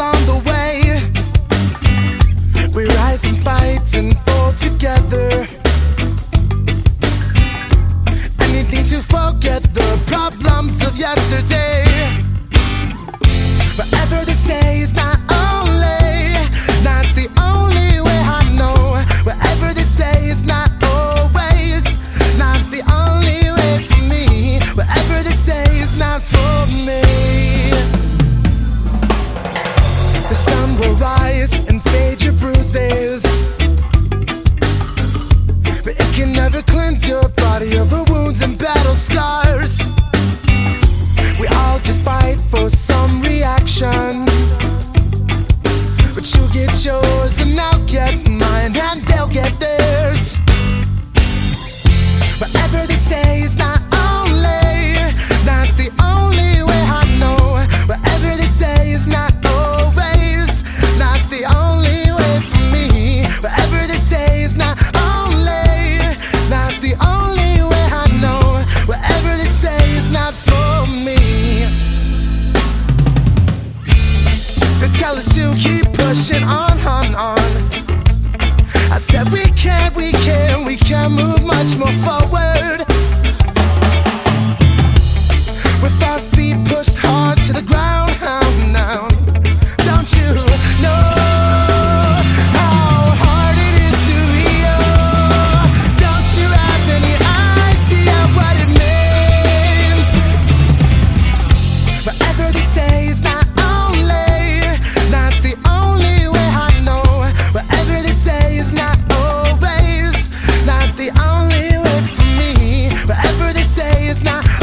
along the way. We rise and fight and fall together. I need to forget the problems of yesterday. The sun will rise and fade your bruises. But it can never cleanse your body of the wounds and battle scars. move much more forward. only way for me. Whatever they say is not.